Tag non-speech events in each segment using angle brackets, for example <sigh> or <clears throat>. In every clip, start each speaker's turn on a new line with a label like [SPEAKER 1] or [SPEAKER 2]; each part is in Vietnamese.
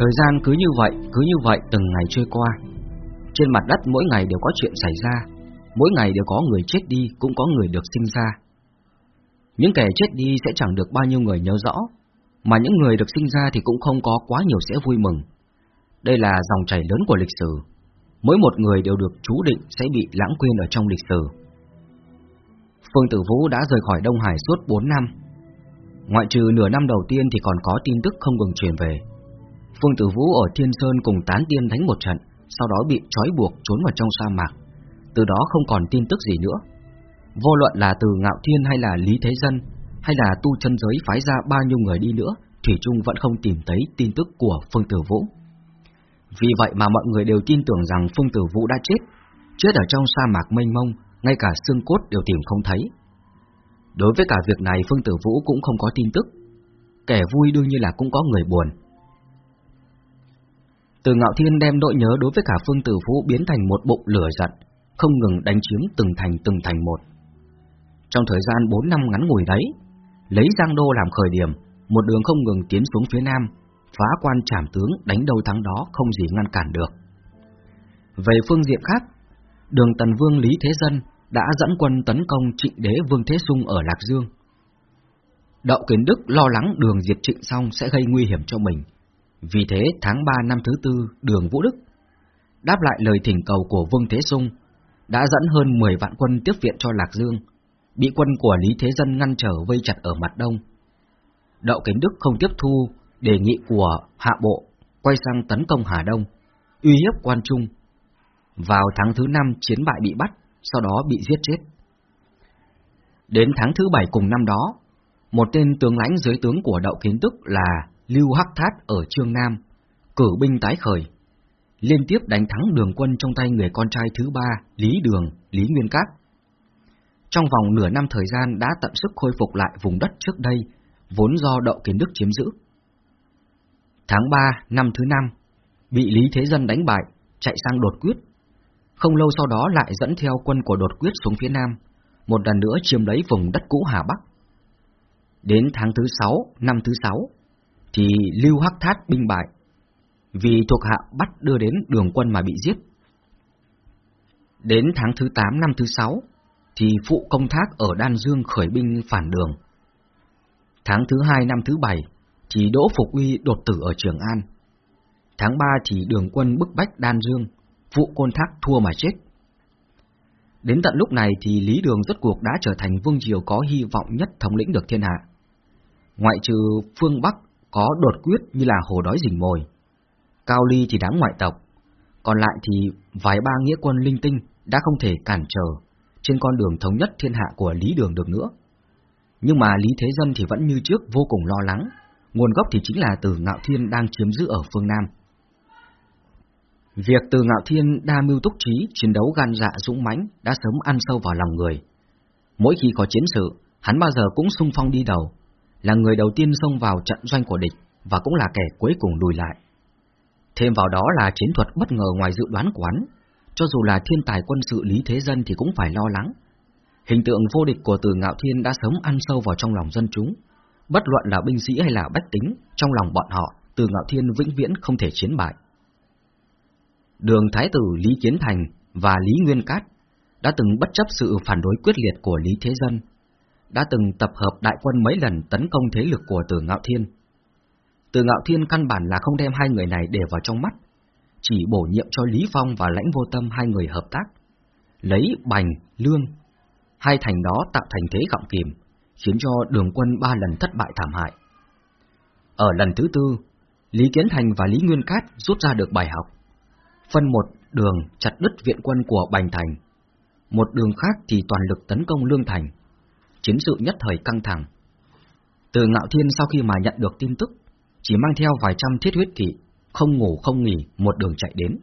[SPEAKER 1] Thời gian cứ như vậy, cứ như vậy từng ngày trôi qua. Trên mặt đất mỗi ngày đều có chuyện xảy ra, mỗi ngày đều có người chết đi, cũng có người được sinh ra. Những kẻ chết đi sẽ chẳng được bao nhiêu người nhớ rõ, mà những người được sinh ra thì cũng không có quá nhiều sẽ vui mừng. Đây là dòng chảy lớn của lịch sử, mỗi một người đều được chú định sẽ bị lãng quên ở trong lịch sử. Phương Tử Vũ đã rời khỏi Đông Hải suốt 4 năm. Ngoại trừ nửa năm đầu tiên thì còn có tin tức không ngừng truyền về. Phương Tử Vũ ở Thiên Sơn cùng tán tiên đánh một trận, sau đó bị trói buộc trốn vào trong sa mạc. Từ đó không còn tin tức gì nữa. Vô luận là từ Ngạo Thiên hay là Lý Thế Dân, hay là tu chân giới phái ra bao nhiêu người đi nữa, Thủy Trung vẫn không tìm thấy tin tức của Phương Tử Vũ. Vì vậy mà mọi người đều tin tưởng rằng Phương Tử Vũ đã chết, chết ở trong sa mạc mênh mông, ngay cả xương cốt đều tìm không thấy. Đối với cả việc này Phương Tử Vũ cũng không có tin tức. Kẻ vui đương nhiên là cũng có người buồn. Từ Ngạo Thiên đem nỗi nhớ đối với cả Phương Tử Vũ biến thành một bụng lửa giận, không ngừng đánh chiếm từng thành từng thành một. Trong thời gian 4 năm ngắn ngủi đấy, lấy Giang Đô làm khởi điểm, một đường không ngừng tiến xuống phía nam, phá quan trảm tướng đánh đầu thắng đó không gì ngăn cản được. Về phương diện khác, đường Tần Vương Lý Thế Dân đã dẫn quân tấn công trịnh đế Vương Thế Sung ở Lạc Dương. Đậu Kiến Đức lo lắng đường diệt trịnh xong sẽ gây nguy hiểm cho mình. Vì thế tháng 3 năm thứ tư, đường Vũ Đức đáp lại lời thỉnh cầu của Vương Thế Sung, đã dẫn hơn 10 vạn quân tiếp viện cho Lạc Dương, bị quân của Lý Thế Dân ngăn trở vây chặt ở mặt đông. Đậu Kiến Đức không tiếp thu đề nghị của Hạ Bộ, quay sang tấn công Hà Đông, uy hiếp quan trung. Vào tháng thứ năm chiến bại bị bắt, sau đó bị giết chết. Đến tháng thứ bảy cùng năm đó, một tên tướng lãnh dưới tướng của Đậu Kiến đức là Lưu Hắc Thát ở Trương Nam, cử binh tái khởi, liên tiếp đánh thắng đường quân trong tay người con trai thứ ba Lý Đường, Lý Nguyên Cát. Trong vòng nửa năm thời gian đã tận sức khôi phục lại vùng đất trước đây, vốn do Đậu Kiến Đức chiếm giữ. Tháng 3 năm thứ năm, bị Lý Thế Dân đánh bại, chạy sang đột quyết. Không lâu sau đó lại dẫn theo quân của đột quyết xuống phía nam, một lần nữa chiếm lấy vùng đất cũ Hà Bắc. Đến tháng thứ sáu năm thứ sáu, thì Lưu Hắc Thát binh bại, vì thuộc hạ bắt đưa đến đường quân mà bị giết. Đến tháng thứ 8 năm thứ 6, thì phụ công thác ở Đan Dương khởi binh phản đường. Tháng thứ 2 năm thứ 7, thì Đỗ Phục Uy đột tử ở Trường An. Tháng 3 thì đường quân bức bách Đan Dương, phụ côn thác thua mà chết. Đến tận lúc này thì Lý Đường rốt cuộc đã trở thành vương triều có hy vọng nhất thống lĩnh được thiên hạ. Ngoại trừ phương Bắc có đột quyết như là hồ đói rình mồi. Cao Ly thì đáng ngoại tộc, còn lại thì vài ba nghĩa quân linh tinh đã không thể cản trở trên con đường thống nhất thiên hạ của Lý Đường được nữa. Nhưng mà Lý Thế Dân thì vẫn như trước vô cùng lo lắng, nguồn gốc thì chính là từ Ngạo Thiên đang chiếm giữ ở phương Nam. Việc từ Ngạo Thiên đa mưu túc trí, chiến đấu gan dạ dũng mãnh đã sớm ăn sâu vào lòng người. Mỗi khi có chiến sự, hắn bao giờ cũng sung phong đi đầu, là người đầu tiên xông vào trận doanh của địch và cũng là kẻ cuối cùng lùi lại. Thêm vào đó là chiến thuật bất ngờ ngoài dự đoán của hắn, cho dù là thiên tài quân sự Lý Thế Dân thì cũng phải lo lắng. Hình tượng vô địch của Từ Ngạo Thiên đã sớm ăn sâu vào trong lòng dân chúng, bất luận là binh sĩ hay là bách tính, trong lòng bọn họ, Từ Ngạo Thiên vĩnh viễn không thể chiến bại. Đường Thái tử Lý Kiến Thành và Lý Nguyên Cát đã từng bất chấp sự phản đối quyết liệt của Lý Thế Dân, đã từng tập hợp đại quân mấy lần tấn công thế lực của Từ Ngạo Thiên. Từ Ngạo Thiên căn bản là không đem hai người này để vào trong mắt, chỉ bổ nhiệm cho Lý Phong và Lãnh Vô Tâm hai người hợp tác, lấy Bành, Lương, hai thành đó tạo thành thế gọng kìm, khiến cho đường quân ba lần thất bại thảm hại. Ở lần thứ tư, Lý Kiến Thành và Lý Nguyên Cát rút ra được bài học. Phân một đường chặt đứt viện quân của Bành Thành, một đường khác thì toàn lực tấn công Lương Thành. Chiến sự nhất thời căng thẳng. Từ Ngạo Thiên sau khi mà nhận được tin tức, chỉ mang theo vài trăm thiết huyết kỵ, không ngủ không nghỉ một đường chạy đến.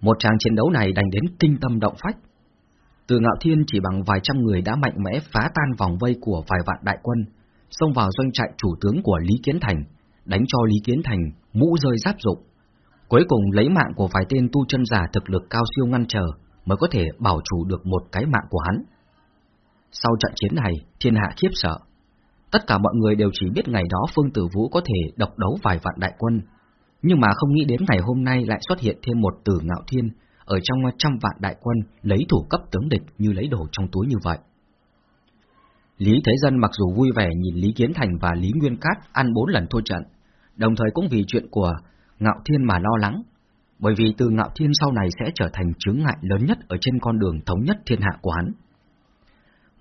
[SPEAKER 1] Một tràng chiến đấu này đành đến kinh tâm động phách. Từ Ngạo Thiên chỉ bằng vài trăm người đã mạnh mẽ phá tan vòng vây của vài vạn đại quân, xông vào doanh trại chủ tướng của Lý Kiến Thành, đánh cho Lý Kiến Thành mũ rơi giáp dụng. Cuối cùng lấy mạng của vài tên tu chân giả thực lực cao siêu ngăn trở mới có thể bảo chủ được một cái mạng của hắn. Sau trận chiến này, thiên hạ khiếp sợ. Tất cả mọi người đều chỉ biết ngày đó Phương Tử Vũ có thể độc đấu vài vạn đại quân, nhưng mà không nghĩ đến ngày hôm nay lại xuất hiện thêm một tử ngạo thiên ở trong trăm vạn đại quân lấy thủ cấp tướng địch như lấy đồ trong túi như vậy. Lý Thế Dân mặc dù vui vẻ nhìn Lý Kiến Thành và Lý Nguyên Cát ăn bốn lần thua trận, đồng thời cũng vì chuyện của Ngạo Thiên mà lo lắng, bởi vì từ Ngạo Thiên sau này sẽ trở thành chướng ngại lớn nhất ở trên con đường thống nhất thiên hạ của hắn.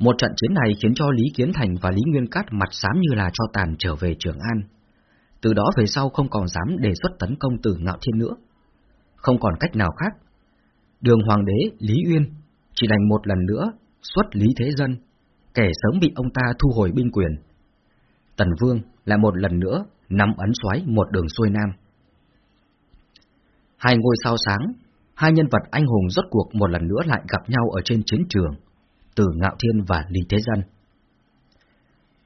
[SPEAKER 1] Một trận chiến này khiến cho Lý Kiến Thành và Lý Nguyên Cát mặt xám như là cho tàn trở về Trường An. Từ đó về sau không còn dám đề xuất tấn công từ Ngạo Thiên nữa. Không còn cách nào khác. Đường Hoàng đế Lý Uyên chỉ đành một lần nữa xuất Lý Thế Dân, kẻ sớm bị ông ta thu hồi binh quyền. Tần Vương lại một lần nữa nắm ấn xoáy một đường xuôi nam. Hai ngôi sao sáng, hai nhân vật anh hùng rốt cuộc một lần nữa lại gặp nhau ở trên chiến trường, từ Ngạo Thiên và Lý Thế Dân.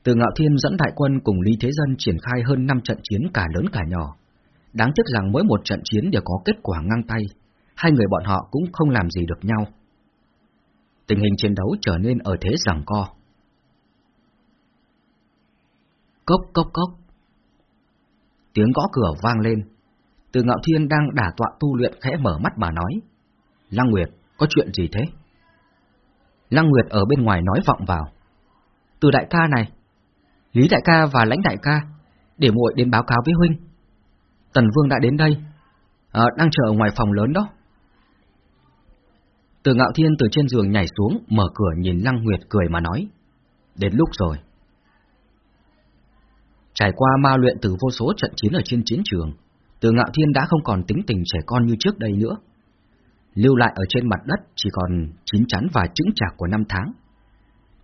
[SPEAKER 1] Từ Ngạo Thiên dẫn đại quân cùng Lý Thế Dân triển khai hơn 5 trận chiến cả lớn cả nhỏ. Đáng tiếc rằng mỗi một trận chiến đều có kết quả ngang tay, hai người bọn họ cũng không làm gì được nhau. Tình hình chiến đấu trở nên ở thế giằng co. Cốc cốc cốc. Tiếng gõ cửa vang lên. Từ Ngạo Thiên đang đả tọa tu luyện khẽ mở mắt bà nói. Lăng Nguyệt, có chuyện gì thế? Lăng Nguyệt ở bên ngoài nói vọng vào. Từ đại ca này, Lý đại ca và lãnh đại ca, để muội đến báo cáo với huynh. Tần Vương đã đến đây, à, đang chờ ở ngoài phòng lớn đó. Từ Ngạo Thiên từ trên giường nhảy xuống, mở cửa nhìn Lăng Nguyệt cười mà nói. Đến lúc rồi. Trải qua ma luyện từ vô số trận chiến ở trên chiến trường, từ Ngạo Thiên đã không còn tính tình trẻ con như trước đây nữa. Lưu lại ở trên mặt đất chỉ còn chín chắn và chững chạc của năm tháng.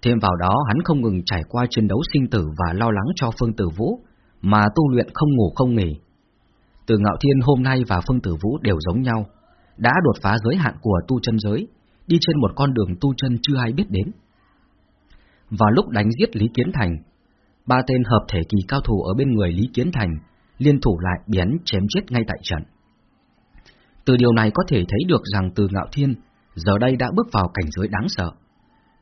[SPEAKER 1] Thêm vào đó hắn không ngừng trải qua chiến đấu sinh tử và lo lắng cho Phương Tử Vũ, mà tu luyện không ngủ không nghỉ. Từ Ngạo Thiên hôm nay và Phương Tử Vũ đều giống nhau, đã đột phá giới hạn của tu chân giới, đi trên một con đường tu chân chưa ai biết đến. Vào lúc đánh giết Lý Kiến Thành, ba tên hợp thể kỳ cao thủ ở bên người Lý Kiến Thành liên thủ lại biến chém chết ngay tại trận. Từ điều này có thể thấy được rằng từ Ngạo Thiên giờ đây đã bước vào cảnh giới đáng sợ.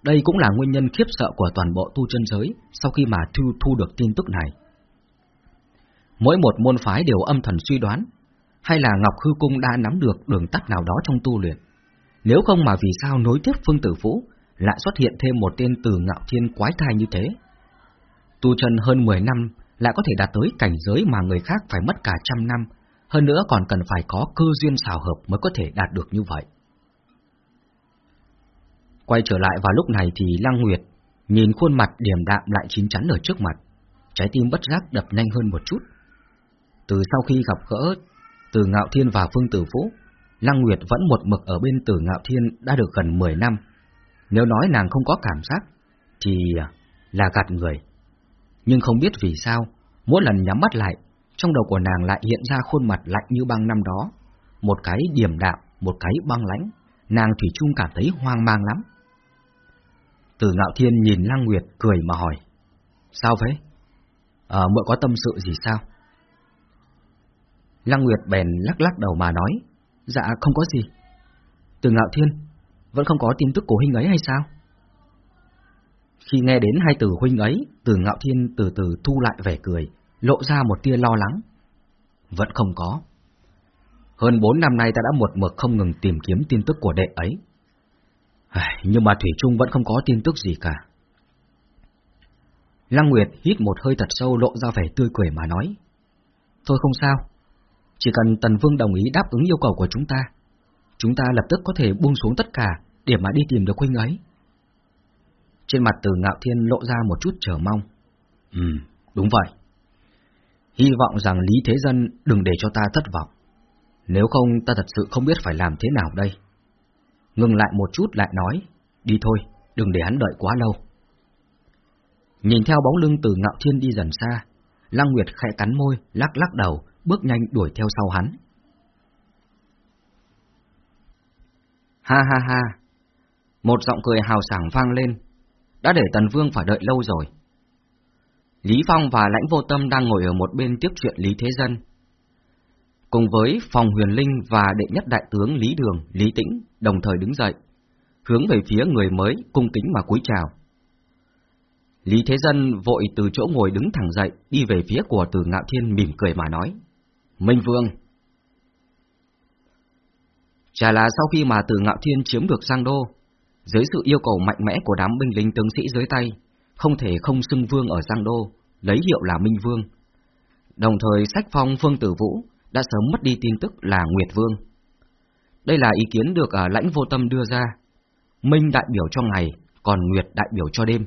[SPEAKER 1] Đây cũng là nguyên nhân khiếp sợ của toàn bộ tu chân giới sau khi mà thu, thu được tin tức này. Mỗi một môn phái đều âm thầm suy đoán, hay là Ngọc Hư Cung đã nắm được đường tắt nào đó trong tu luyện. Nếu không mà vì sao nối tiếp Phương Tử Vũ lại xuất hiện thêm một tên từ ngạo thiên quái thai như thế? Tu chân hơn 10 năm lại có thể đạt tới cảnh giới mà người khác phải mất cả trăm năm, hơn nữa còn cần phải có cơ duyên xào hợp mới có thể đạt được như vậy. Quay trở lại vào lúc này thì Lăng Nguyệt nhìn khuôn mặt điềm đạm lại chín chắn ở trước mặt, trái tim bất giác đập nhanh hơn một chút. Từ sau khi gặp gỡ Từ Ngạo Thiên và Phương Tử Vũ, Lăng Nguyệt vẫn một mực ở bên Từ Ngạo Thiên đã được gần 10 năm. Nếu nói nàng không có cảm giác, thì là gạt người. Nhưng không biết vì sao, mỗi lần nhắm mắt lại, trong đầu của nàng lại hiện ra khuôn mặt lạnh như băng năm đó, một cái điềm đạm, một cái băng lãnh, nàng Thủy chung cảm thấy hoang mang lắm. Từ ngạo thiên nhìn Lăng Nguyệt cười mà hỏi. Sao vậy? Ờ, muội có tâm sự gì sao? Lăng Nguyệt bèn lắc lắc đầu mà nói. Dạ không có gì. Từ ngạo thiên, vẫn không có tin tức của huynh ấy hay sao? Khi nghe đến hai từ huynh ấy, từ ngạo thiên từ từ thu lại vẻ cười, lộ ra một tia lo lắng. Vẫn không có. Hơn bốn năm nay ta đã một mực không ngừng tìm kiếm tin tức của đệ ấy. Nhưng mà Thủy Trung vẫn không có tin tức gì cả. Lăng Nguyệt hít một hơi thật sâu lộ ra vẻ tươi cười mà nói. Thôi không sao, chỉ cần Tần Vương đồng ý đáp ứng yêu cầu của chúng ta, chúng ta lập tức có thể buông xuống tất cả để mà đi tìm được huynh ấy. Trên mặt từ ngạo thiên lộ ra một chút chờ mong. Ừ, đúng vậy. Hy vọng rằng Lý Thế Dân đừng để cho ta thất vọng. Nếu không ta thật sự không biết phải làm thế nào đây. Ngừng lại một chút lại nói, đi thôi, đừng để hắn đợi quá lâu. Nhìn theo bóng lưng từ ngạo thiên đi dần xa, Lăng Nguyệt khẽ cắn môi, lắc lắc đầu, bước nhanh đuổi theo sau hắn. Ha ha ha! Một giọng cười hào sảng vang lên, đã để Tần Vương phải đợi lâu rồi. Lý Phong và Lãnh Vô Tâm đang ngồi ở một bên tiếp chuyện Lý Thế Dân. Cùng với Phòng Huyền Linh và đệ nhất đại tướng Lý Đường, Lý Tĩnh đồng thời đứng dậy, hướng về phía người mới cung kính mà cúi chào. Lý Thế Dân vội từ chỗ ngồi đứng thẳng dậy, đi về phía của Từ Ngạo Thiên mỉm cười mà nói. Minh Vương! Chả là sau khi mà Từ Ngạo Thiên chiếm được Giang Đô, dưới sự yêu cầu mạnh mẽ của đám binh lính tướng sĩ dưới tay, không thể không xưng vương ở Giang Đô, lấy hiệu là Minh Vương. Đồng thời sách phong Phương Tử Vũ đã sớm mất đi tin tức là Nguyệt Vương. Đây là ý kiến được ở lãnh vô tâm đưa ra. Minh đại biểu cho ngày, còn Nguyệt đại biểu cho đêm.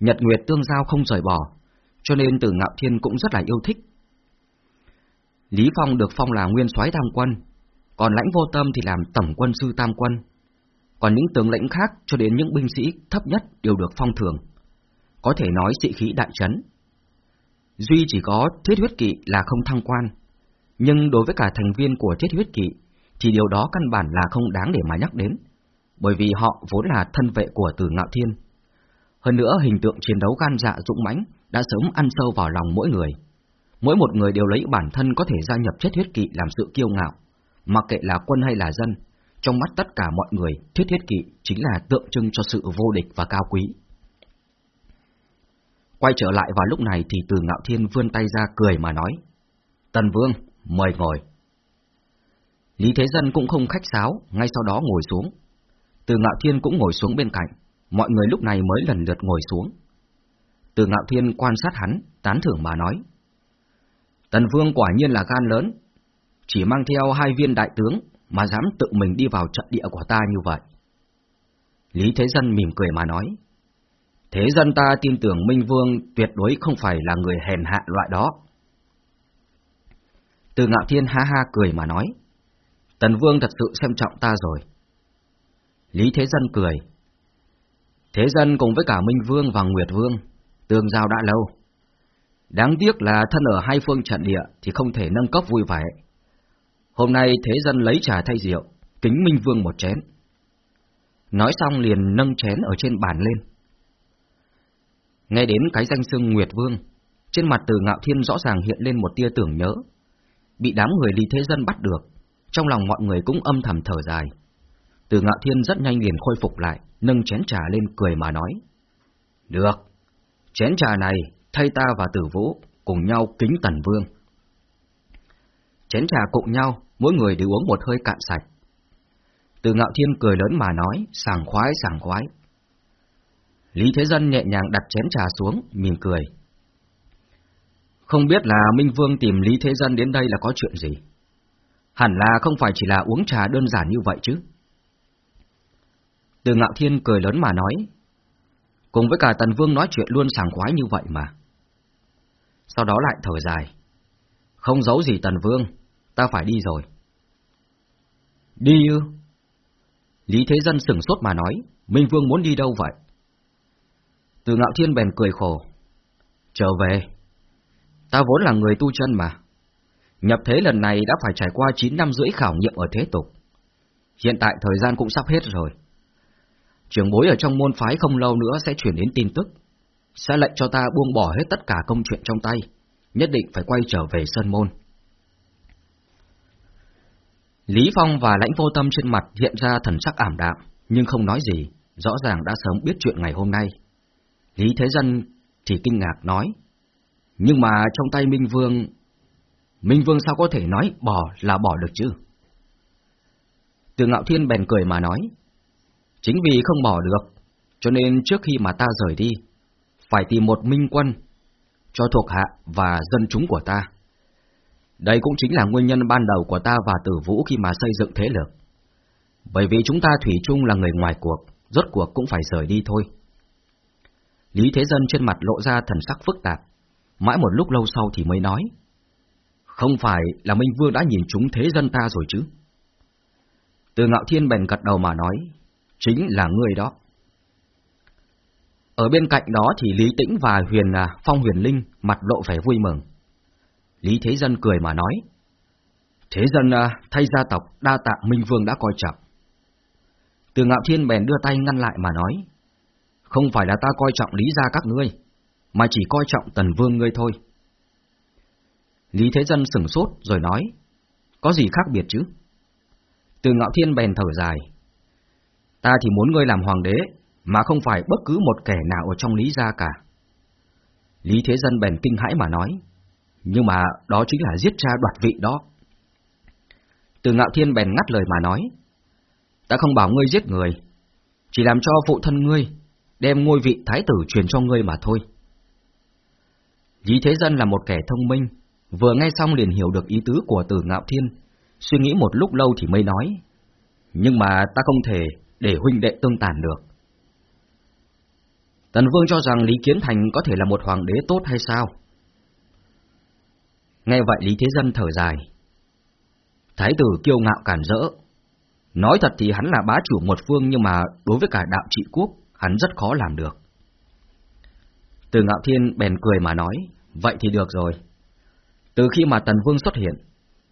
[SPEAKER 1] Nhật Nguyệt tương giao không rời bỏ, cho nên Từ Ngạo Thiên cũng rất là yêu thích. Lý Phong được phong là nguyên soái tam quân, còn lãnh vô tâm thì làm tổng quân sư tam quân. Còn những tướng lãnh khác cho đến những binh sĩ thấp nhất đều được phong thường. Có thể nói sĩ khí đại trấn. Duy chỉ có thiết huyết kỵ là không thăng quan, nhưng đối với cả thành viên của thiết huyết kỵ thì điều đó căn bản là không đáng để mà nhắc đến, bởi vì họ vốn là thân vệ của Từ Ngạo Thiên. Hơn nữa hình tượng chiến đấu gan dạ dũng mãnh đã sớm ăn sâu vào lòng mỗi người. Mỗi một người đều lấy bản thân có thể gia nhập thiết huyết kỵ làm sự kiêu ngạo, mặc kệ là quân hay là dân, trong mắt tất cả mọi người, thiết huyết kỵ chính là tượng trưng cho sự vô địch và cao quý. Quay trở lại vào lúc này thì từ ngạo thiên vươn tay ra cười mà nói. Tần Vương, mời ngồi. Lý Thế Dân cũng không khách sáo, ngay sau đó ngồi xuống. Từ ngạo thiên cũng ngồi xuống bên cạnh, mọi người lúc này mới lần lượt ngồi xuống. Từ ngạo thiên quan sát hắn, tán thưởng mà nói. Tần Vương quả nhiên là gan lớn, chỉ mang theo hai viên đại tướng mà dám tự mình đi vào trận địa của ta như vậy. Lý Thế Dân mỉm cười mà nói. Thế dân ta tin tưởng Minh Vương tuyệt đối không phải là người hèn hạ loại đó. Từ ngạo thiên ha ha cười mà nói. Tần Vương thật sự xem trọng ta rồi. Lý Thế Dân cười. Thế dân cùng với cả Minh Vương và Nguyệt Vương, tương giao đã lâu. Đáng tiếc là thân ở hai phương trận địa thì không thể nâng cấp vui vẻ. Hôm nay thế dân lấy trà thay rượu, kính Minh Vương một chén. Nói xong liền nâng chén ở trên bàn lên. Nghe đến cái danh xưng Nguyệt Vương, trên mặt từ ngạo thiên rõ ràng hiện lên một tia tưởng nhớ. Bị đám người Lý Thế Dân bắt được, trong lòng mọi người cũng âm thầm thở dài. Từ ngạo thiên rất nhanh liền khôi phục lại, nâng chén trà lên cười mà nói. Được, chén trà này thay ta và tử vũ cùng nhau kính tần vương. Chén trà cùng nhau, mỗi người đều uống một hơi cạn sạch. Từ ngạo thiên cười lớn mà nói, sảng khoái sảng khoái. Lý Thế Dân nhẹ nhàng đặt chén trà xuống, mỉm cười. Không biết là Minh Vương tìm Lý Thế Dân đến đây là có chuyện gì? Hẳn là không phải chỉ là uống trà đơn giản như vậy chứ. Từ Ngạo Thiên cười lớn mà nói, cùng với cả Tần Vương nói chuyện luôn sảng khoái như vậy mà. Sau đó lại thở dài. Không giấu gì Tần Vương, ta phải đi rồi. Đi ư? Lý Thế Dân sửng sốt mà nói, Minh Vương muốn đi đâu vậy? Từ ngạo thiên bèn cười khổ. Trở về. Ta vốn là người tu chân mà. Nhập thế lần này đã phải trải qua 9 năm rưỡi khảo nghiệm ở thế tục. Hiện tại thời gian cũng sắp hết rồi. trưởng bối ở trong môn phái không lâu nữa sẽ chuyển đến tin tức. Sẽ lệnh cho ta buông bỏ hết tất cả công chuyện trong tay. Nhất định phải quay trở về Sơn Môn. Lý Phong và lãnh vô tâm trên mặt hiện ra thần sắc ảm đạm, nhưng không nói gì, rõ ràng đã sớm biết chuyện ngày hôm nay. Lý Thế Dân thì kinh ngạc nói, nhưng mà trong tay Minh Vương, Minh Vương sao có thể nói bỏ là bỏ được chứ? Từ Ngạo Thiên bèn cười mà nói, chính vì không bỏ được, cho nên trước khi mà ta rời đi, phải tìm một minh quân cho thuộc hạ và dân chúng của ta. Đây cũng chính là nguyên nhân ban đầu của ta và tử vũ khi mà xây dựng thế lực. Bởi vì chúng ta thủy chung là người ngoài cuộc, rốt cuộc cũng phải rời đi thôi. Lý Thế Dân trên mặt lộ ra thần sắc phức tạp, mãi một lúc lâu sau thì mới nói. Không phải là Minh Vương đã nhìn chúng Thế Dân ta rồi chứ? Từ Ngạo Thiên bèn gật đầu mà nói, chính là người đó. Ở bên cạnh đó thì Lý Tĩnh và Huyền à, Phong Huyền Linh mặt lộ vẻ vui mừng. Lý Thế Dân cười mà nói, Thế Dân à, thay gia tộc đa tạ Minh Vương đã coi trọng. Từ Ngạo Thiên bèn đưa tay ngăn lại mà nói, không phải là ta coi trọng lý gia các ngươi, mà chỉ coi trọng tần vương ngươi thôi. Lý Thế Dân sửng sốt rồi nói, có gì khác biệt chứ? Từ ngạo thiên bèn thở dài, ta thì muốn ngươi làm hoàng đế, mà không phải bất cứ một kẻ nào ở trong Lý gia cả. Lý Thế Dân bèn kinh hãi mà nói, nhưng mà đó chính là giết cha đoạt vị đó. Từ Ngạo Thiên bèn ngắt lời mà nói, ta không bảo ngươi giết người, chỉ làm cho phụ thân ngươi đem ngôi vị thái tử truyền cho ngươi mà thôi. Lý Thế Dân là một kẻ thông minh, vừa nghe xong liền hiểu được ý tứ của Từ Ngạo Thiên, suy nghĩ một lúc lâu thì mới nói, nhưng mà ta không thể để huynh đệ tương tàn được. Tần Vương cho rằng Lý Kiến Thành có thể là một hoàng đế tốt hay sao? Nghe vậy Lý Thế Dân thở dài. Thái tử kiêu ngạo cản rỡ. Nói thật thì hắn là bá chủ một phương nhưng mà đối với cả đạo trị quốc, hắn rất khó làm được. Từ Ngạo Thiên bèn cười mà nói, vậy thì được rồi. Từ khi mà Tần Vương xuất hiện,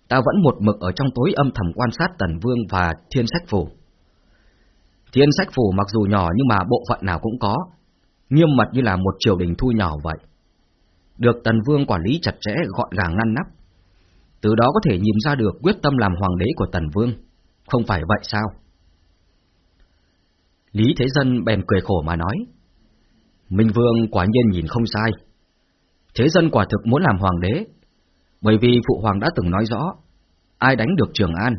[SPEAKER 1] ta vẫn một mực ở trong tối âm thầm quan sát Tần Vương và Thiên Sách Phủ. Thiên Sách Phủ mặc dù nhỏ nhưng mà bộ phận nào cũng có, nghiêm mật như là một triều đình thu nhỏ vậy. Được Tần Vương quản lý chặt chẽ gọn gàng ngăn nắp. Từ đó có thể nhìn ra được quyết tâm làm hoàng đế của Tần Vương. Không phải vậy sao? Lý Thế Dân bèn cười khổ mà nói. Minh Vương quả nhiên nhìn không sai. Thế dân quả thực muốn làm hoàng đế, bởi vì Phụ Hoàng đã từng nói rõ, ai đánh được Trường An,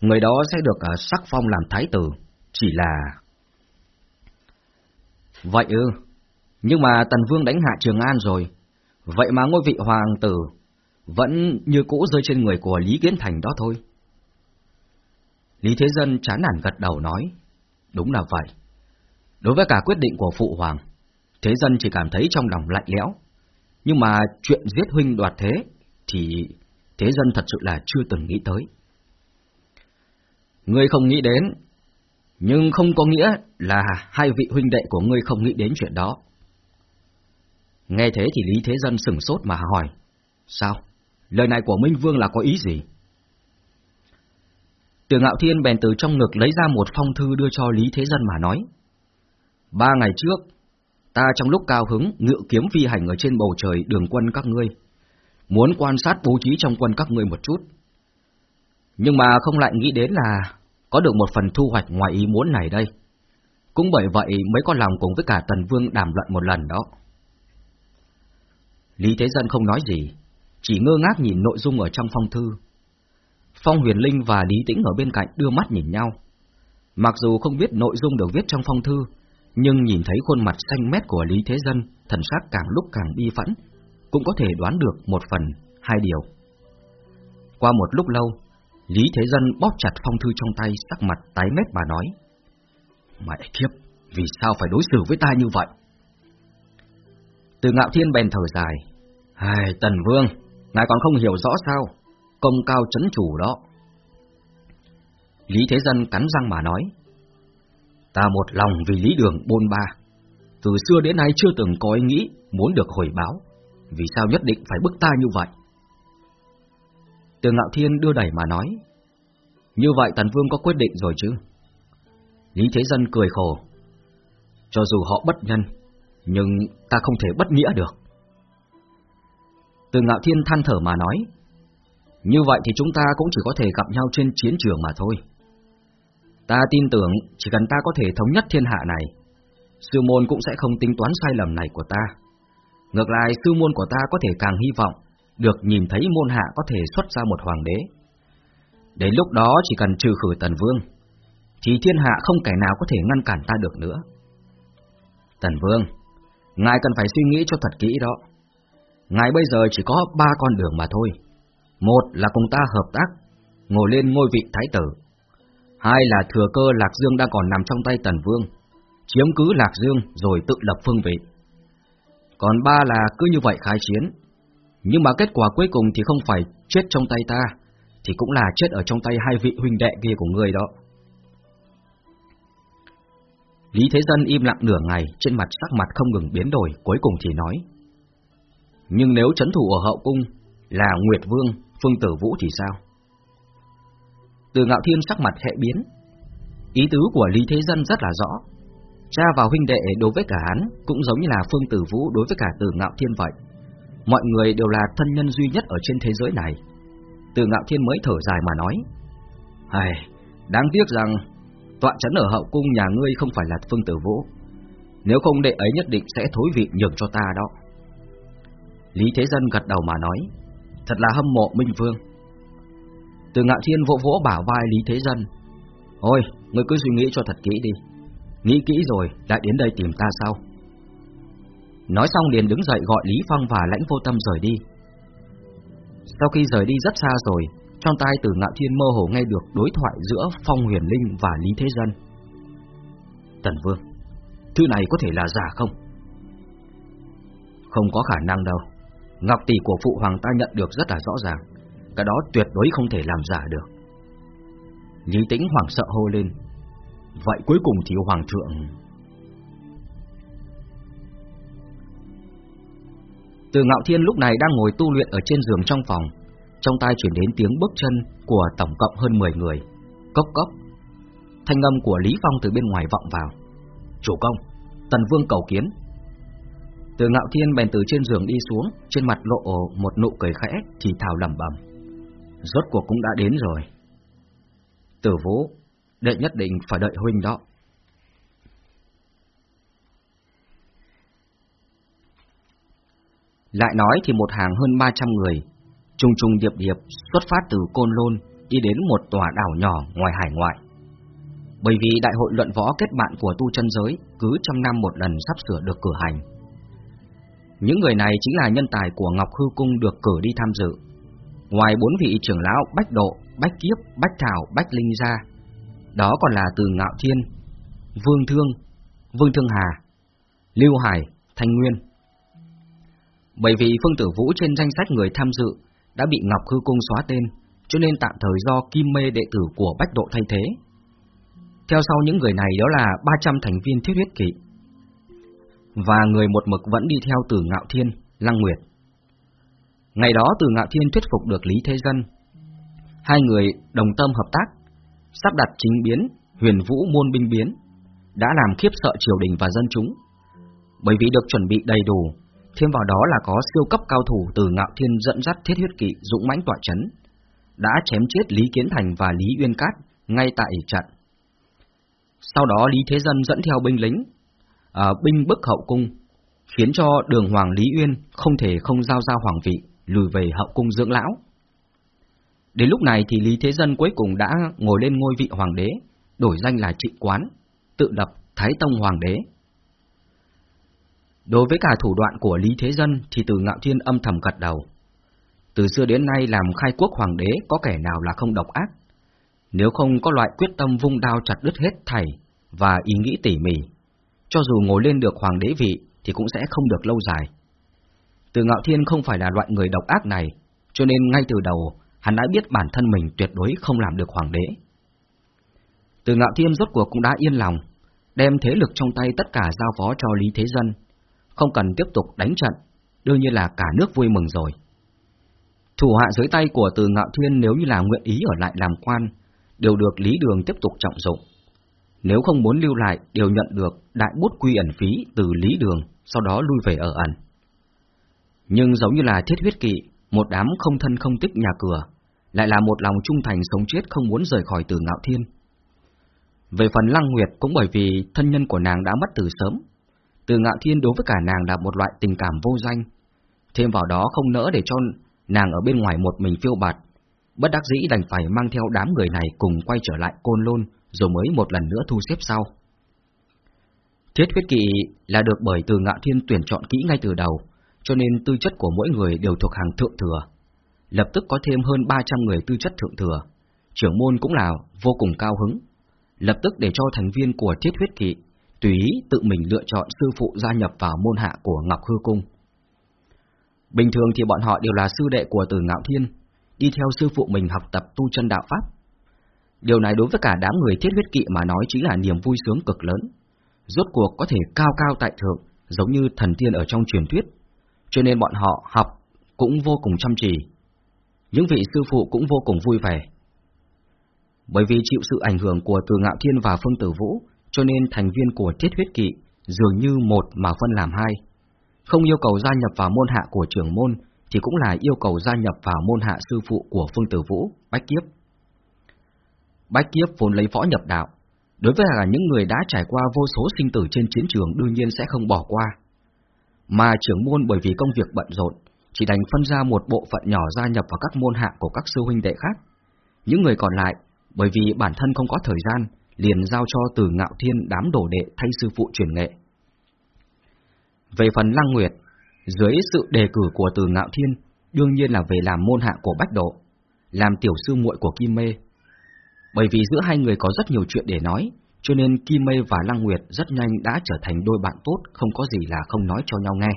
[SPEAKER 1] người đó sẽ được ờ, sắc phong làm thái tử, chỉ là... Vậy ư, nhưng mà Tần Vương đánh hạ Trường An rồi, vậy mà ngôi vị hoàng tử vẫn như cũ rơi trên người của Lý Kiến Thành đó thôi. Lý Thế Dân chán nản gật đầu nói, đúng là vậy. Đối với cả quyết định của Phụ Hoàng, Thế Dân chỉ cảm thấy trong lòng lạnh lẽo. Nhưng mà chuyện giết huynh đoạt thế thì Thế Dân thật sự là chưa từng nghĩ tới. Ngươi không nghĩ đến, nhưng không có nghĩa là hai vị huynh đệ của ngươi không nghĩ đến chuyện đó. Nghe thế thì Lý Thế Dân sửng sốt mà hỏi, sao? Lời này của Minh Vương là có ý gì? Từ Ngạo Thiên bèn từ trong ngực lấy ra một phong thư đưa cho Lý Thế Dân mà nói. Ba ngày trước, ta trong lúc cao hứng ngự kiếm phi hành ở trên bầu trời đường quân các ngươi, muốn quan sát bố trí trong quân các ngươi một chút. Nhưng mà không lại nghĩ đến là có được một phần thu hoạch ngoài ý muốn này đây. Cũng bởi vậy mới có lòng cùng với cả Tần Vương đàm luận một lần đó. Lý Thế Dân không nói gì, chỉ ngơ ngác nhìn nội dung ở trong phong thư. Phong Huyền Linh và Lý Tĩnh ở bên cạnh đưa mắt nhìn nhau. Mặc dù không biết nội dung được viết trong phong thư, nhưng nhìn thấy khuôn mặt xanh mét của Lý Thế Dân, thần sắc càng lúc càng bi phẫn, cũng có thể đoán được một phần, hai điều. Qua một lúc lâu, Lý Thế Dân bóp chặt phong thư trong tay, sắc mặt tái mét mà nói. Mẹ kiếp, vì sao phải đối xử với ta như vậy? Từ ngạo thiên bèn thở dài. Ai, Tần Vương, ngài còn không hiểu rõ sao? Công cao chấn chủ đó. Lý Thế Dân cắn răng mà nói. Ta một lòng vì lý đường bôn ba. Từ xưa đến nay chưa từng có ý nghĩ muốn được hồi báo. Vì sao nhất định phải bức ta như vậy? Từ Ngạo Thiên đưa đẩy mà nói. Như vậy Tần Vương có quyết định rồi chứ? Lý Thế Dân cười khổ. Cho dù họ bất nhân, nhưng ta không thể bất nghĩa được. Từ Ngạo Thiên than thở mà nói. Như vậy thì chúng ta cũng chỉ có thể gặp nhau trên chiến trường mà thôi. Ta tin tưởng chỉ cần ta có thể thống nhất thiên hạ này, sư môn cũng sẽ không tính toán sai lầm này của ta. Ngược lại, sư môn của ta có thể càng hy vọng được nhìn thấy môn hạ có thể xuất ra một hoàng đế. Đến lúc đó chỉ cần trừ khử Tần Vương, thì thiên hạ không kẻ nào có thể ngăn cản ta được nữa. Tần Vương, ngài cần phải suy nghĩ cho thật kỹ đó. Ngài bây giờ chỉ có ba con đường mà thôi. Một là cùng ta hợp tác, ngồi lên ngôi vị thái tử. Hai là thừa cơ Lạc Dương đang còn nằm trong tay Tần Vương, chiếm cứ Lạc Dương rồi tự lập phương vị. Còn ba là cứ như vậy khai chiến. Nhưng mà kết quả cuối cùng thì không phải chết trong tay ta, thì cũng là chết ở trong tay hai vị huynh đệ kia của người đó. Lý Thế Dân im lặng nửa ngày, trên mặt sắc mặt không ngừng biến đổi, cuối cùng thì nói. Nhưng nếu chấn thủ ở hậu cung là Nguyệt Vương, Phương Tử Vũ thì sao? Từ ngạo thiên sắc mặt hệ biến. Ý tứ của Lý Thế Dân rất là rõ. Cha và huynh đệ đối với cả hắn cũng giống như là Phương Tử Vũ đối với cả Từ Ngạo Thiên vậy. Mọi người đều là thân nhân duy nhất ở trên thế giới này. Từ Ngạo Thiên mới thở dài mà nói. Hài, đáng tiếc rằng tọa chấn ở hậu cung nhà ngươi không phải là Phương Tử Vũ, Nếu không đệ ấy nhất định sẽ thối vị nhường cho ta đó. Lý Thế Dân gật đầu mà nói, thật là hâm mộ Minh Vương. Từ ngạo thiên vỗ vỗ bảo vai Lý Thế Dân. Ôi, ngươi cứ suy nghĩ cho thật kỹ đi. Nghĩ kỹ rồi, lại đến đây tìm ta sau. Nói xong liền đứng dậy gọi Lý Phong và Lãnh Vô Tâm rời đi. Sau khi rời đi rất xa rồi, trong tai từ ngạo thiên mơ hồ nghe được đối thoại giữa Phong Huyền Linh và Lý Thế Dân. Tần Vương, thứ này có thể là giả không? Không có khả năng đâu. Ngọc tỷ của Phụ Hoàng ta nhận được rất là rõ ràng. Cái đó tuyệt đối không thể làm giả được. Lý Tĩnh hoảng sợ hô lên. Vậy cuối cùng thì Hoàng thượng... Từ Ngạo Thiên lúc này đang ngồi tu luyện ở trên giường trong phòng, trong tai chuyển đến tiếng bước chân của tổng cộng hơn 10 người. Cốc cốc. Thanh âm của Lý Phong từ bên ngoài vọng vào. Chủ công, Tần Vương cầu kiến. Từ Ngạo Thiên bèn từ trên giường đi xuống, trên mặt lộ một nụ cười khẽ, thì thào lẩm bẩm. Rốt cuộc cũng đã đến rồi. Tử Vũ, đệ nhất định phải đợi huynh đó. Lại nói thì một hàng hơn 300 người, trùng trùng điệp điệp xuất phát từ Côn Lôn đi đến một tòa đảo nhỏ ngoài hải ngoại. Bởi vì đại hội luận võ kết bạn của tu chân giới cứ trăm năm một lần sắp sửa được cử hành. Những người này chính là nhân tài của Ngọc Hư Cung được cử đi tham dự. Ngoài bốn vị trưởng lão Bách Độ, Bách Kiếp, Bách Thảo, Bách Linh ra, đó còn là từ Ngạo Thiên, Vương Thương, Vương Thương Hà, Lưu Hải, Thanh Nguyên. Bởi vì Phương Tử Vũ trên danh sách người tham dự đã bị Ngọc Hư Cung xóa tên, cho nên tạm thời do Kim Mê đệ tử của Bách Độ thay thế. Theo sau những người này đó là 300 thành viên thiết huyết kỵ. Và người một mực vẫn đi theo từ Ngạo Thiên, Lăng Nguyệt. Ngày đó từ Ngạo Thiên thuyết phục được Lý Thế Dân. Hai người đồng tâm hợp tác, sắp đặt chính biến, huyền vũ môn binh biến, đã làm khiếp sợ triều đình và dân chúng. Bởi vì được chuẩn bị đầy đủ, thêm vào đó là có siêu cấp cao thủ từ Ngạo Thiên dẫn dắt thiết huyết kỵ dũng mãnh tỏa chấn, đã chém chết Lý Kiến Thành và Lý Uyên Cát ngay tại trận. Sau đó Lý Thế Dân dẫn theo binh lính, à, binh bức hậu cung, khiến cho đường Hoàng Lý Uyên không thể không giao ra hoàng vị, lùi về hậu cung dưỡng lão. Đến lúc này thì Lý Thế Dân cuối cùng đã ngồi lên ngôi vị hoàng đế, đổi danh là Trịnh Quán, tự lập Thái Tông Hoàng đế. Đối với cả thủ đoạn của Lý Thế Dân thì từ Ngạo Thiên âm thầm gật đầu. Từ xưa đến nay làm khai quốc hoàng đế có kẻ nào là không độc ác, nếu không có loại quyết tâm vung đao chặt đứt hết thảy và ý nghĩ tỉ mỉ, cho dù ngồi lên được hoàng đế vị thì cũng sẽ không được lâu dài. Từ Ngạo Thiên không phải là loại người độc ác này, cho nên ngay từ đầu hắn đã biết bản thân mình tuyệt đối không làm được hoàng đế. Từ Ngạo Thiên rốt cuộc cũng đã yên lòng, đem thế lực trong tay tất cả giao phó cho Lý Thế Dân, không cần tiếp tục đánh trận, đương nhiên là cả nước vui mừng rồi. Thủ hạ dưới tay của Từ Ngạo Thiên nếu như là nguyện ý ở lại làm quan, đều được Lý Đường tiếp tục trọng dụng. Nếu không muốn lưu lại, đều nhận được đại bút quy ẩn phí từ Lý Đường, sau đó lui về ở ẩn. Nhưng giống như là thiết huyết kỵ, một đám không thân không tích nhà cửa, lại là một lòng trung thành sống chết không muốn rời khỏi từ ngạo thiên. Về phần Lăng Nguyệt cũng bởi vì thân nhân của nàng đã mất từ sớm. Từ ngạo thiên đối với cả nàng là một loại tình cảm vô danh. Thêm vào đó không nỡ để cho nàng ở bên ngoài một mình phiêu bạt, bất đắc dĩ đành phải mang theo đám người này cùng quay trở lại Côn Lôn, rồi mới một lần nữa thu xếp sau. Thiết huyết kỵ là được bởi từ ngạo thiên tuyển chọn kỹ ngay từ đầu, cho nên tư chất của mỗi người đều thuộc hàng thượng thừa. Lập tức có thêm hơn 300 người tư chất thượng thừa, trưởng môn cũng là vô cùng cao hứng. Lập tức để cho thành viên của thiết huyết kỵ tùy ý tự mình lựa chọn sư phụ gia nhập vào môn hạ của Ngọc Hư Cung. Bình thường thì bọn họ đều là sư đệ của Từ Ngạo Thiên, đi theo sư phụ mình học tập tu chân đạo Pháp. Điều này đối với cả đám người thiết huyết kỵ mà nói chính là niềm vui sướng cực lớn. Rốt cuộc có thể cao cao tại thượng, giống như thần tiên ở trong truyền thuyết, cho nên bọn họ học cũng vô cùng chăm chỉ. Những vị sư phụ cũng vô cùng vui vẻ. Bởi vì chịu sự ảnh hưởng của Từ Ngạo Thiên và Phương Tử Vũ, cho nên thành viên của thiết huyết kỵ dường như một mà phân làm hai. Không yêu cầu gia nhập vào môn hạ của trưởng môn, thì cũng là yêu cầu gia nhập vào môn hạ sư phụ của Phương Tử Vũ, Bách Kiếp. Bách Kiếp vốn lấy võ nhập đạo, Đối với cả những người đã trải qua vô số sinh tử trên chiến trường đương nhiên sẽ không bỏ qua. Mà trưởng môn bởi vì công việc bận rộn, chỉ đành phân ra một bộ phận nhỏ gia nhập vào các môn hạ của các sư huynh đệ khác. Những người còn lại, bởi vì bản thân không có thời gian, liền giao cho từ ngạo thiên đám đồ đệ thay sư phụ truyền nghệ. Về phần Lăng Nguyệt, dưới sự đề cử của từ ngạo thiên, đương nhiên là về làm môn hạ của Bách Độ, làm tiểu sư muội của Kim Mê. Bởi vì giữa hai người có rất nhiều chuyện để nói, cho nên Kim Mây và Lăng Nguyệt rất nhanh đã trở thành đôi bạn tốt, không có gì là không nói cho nhau nghe.